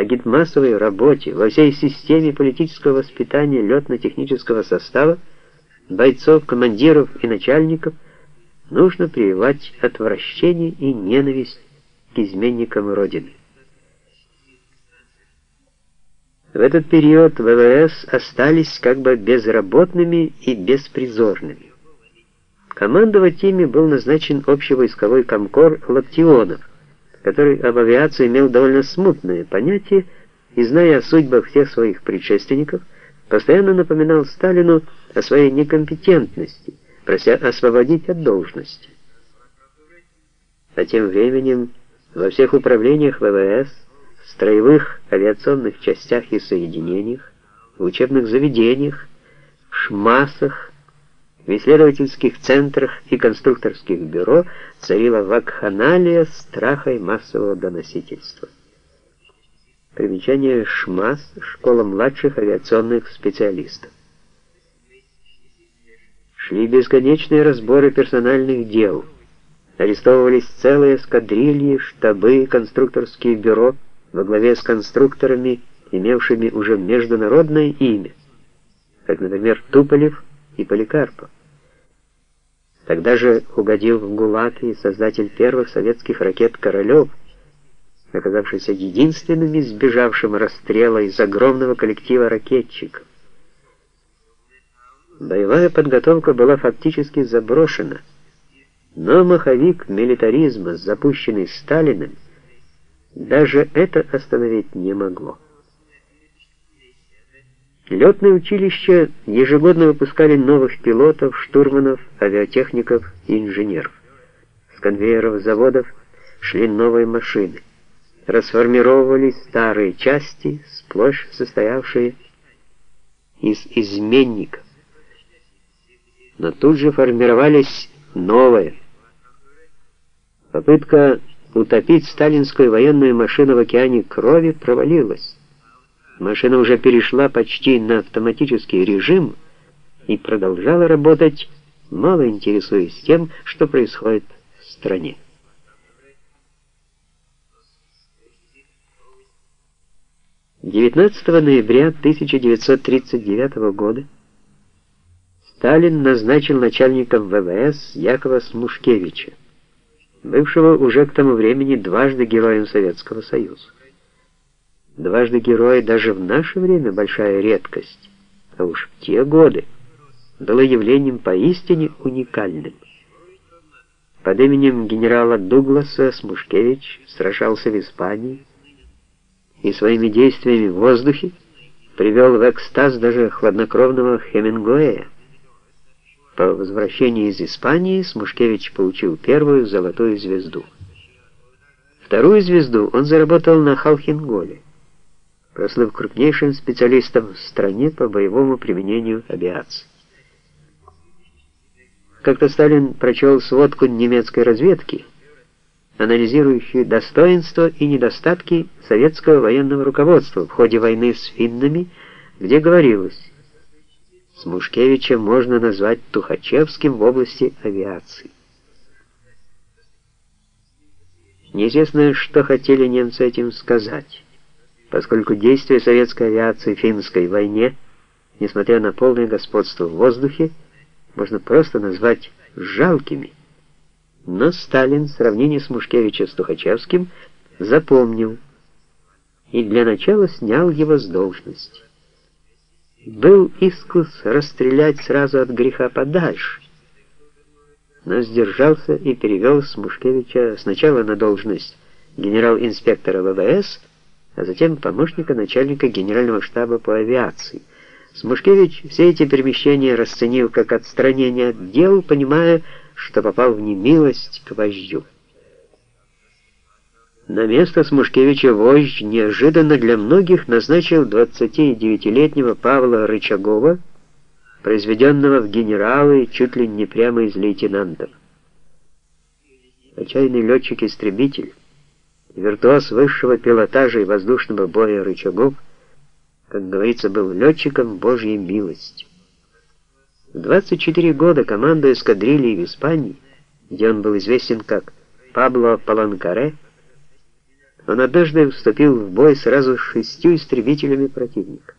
агитмассовой работе, во всей системе политического воспитания летно-технического состава, бойцов, командиров и начальников нужно прививать отвращение и ненависть к изменникам Родины. В этот период ВВС остались как бы безработными и беспризорными. Командовать ими был назначен общевойсковой комкор Лактионов, который об авиации имел довольно смутное понятие и, зная о судьбах всех своих предшественников, постоянно напоминал Сталину о своей некомпетентности, прося освободить от должности. А тем временем во всех управлениях ВВС, строевых авиационных частях и соединениях, в учебных заведениях, шмасах, в исследовательских центрах и конструкторских бюро царила вакханалия страха и массового доносительства. Примечание ШМАС – Школа младших авиационных специалистов. Шли бесконечные разборы персональных дел. Арестовывались целые эскадрильи, штабы, конструкторские бюро во главе с конструкторами, имевшими уже международное имя, как, например, Туполев и Поликарпов. Тогда же угодил в ГУЛАГ и создатель первых советских ракет Королёв, оказавшийся единственным избежавшим расстрела из огромного коллектива ракетчиков. Боевая подготовка была фактически заброшена, но маховик милитаризма, запущенный Сталиным, даже это остановить не могло. Летные училища ежегодно выпускали новых пилотов, штурманов, авиатехников и инженеров. С конвейеров заводов шли новые машины. Расформировывались старые части, сплошь состоявшие из изменников. Но тут же формировались новые. Попытка утопить сталинскую военную машину в океане крови провалилась. Машина уже перешла почти на автоматический режим и продолжала работать, мало интересуясь тем, что происходит в стране. Девятнадцатого ноября 1939 года Сталин назначил начальником ВВС Якова Смушкевича, бывшего уже к тому времени дважды героем Советского Союза. Дважды герой даже в наше время большая редкость, а уж в те годы было явлением поистине уникальным. Под именем генерала Дугласа Смушкевич сражался в Испании и своими действиями в воздухе привел в экстаз даже хладнокровного Хемингуэя. По возвращении из Испании Смушкевич получил первую золотую звезду. Вторую звезду он заработал на Халхинголе прослыв крупнейшим специалистом в стране по боевому применению авиации. Как-то Сталин прочел сводку немецкой разведки, анализирующую достоинства и недостатки советского военного руководства в ходе войны с финнами, где говорилось, Смушкевича можно назвать Тухачевским в области авиации. Неизвестно, что хотели немцы этим сказать поскольку действия советской авиации в финской войне, несмотря на полное господство в воздухе, можно просто назвать жалкими. Но Сталин в сравнении с Мушкевичем с Тухачевским запомнил и для начала снял его с должности. Был искус расстрелять сразу от греха подальше, но сдержался и перевел Смушкевича сначала на должность генерал-инспектора ВВС, а затем помощника начальника генерального штаба по авиации. Смушкевич все эти перемещения расценил как отстранение от дел, понимая, что попал в немилость к вождю. На место Смушкевича вождь неожиданно для многих назначил 29-летнего Павла Рычагова, произведенного в генералы чуть ли не прямо из лейтенантов. Отчаянный летчик-истребитель, Виртуоз высшего пилотажа и воздушного боя рычагов, как говорится, был летчиком Божьей милости. В 24 года командуя эскадрильей в Испании, где он был известен как Пабло Паланкаре, Он однажды вступил в бой сразу с шестью истребителями противника.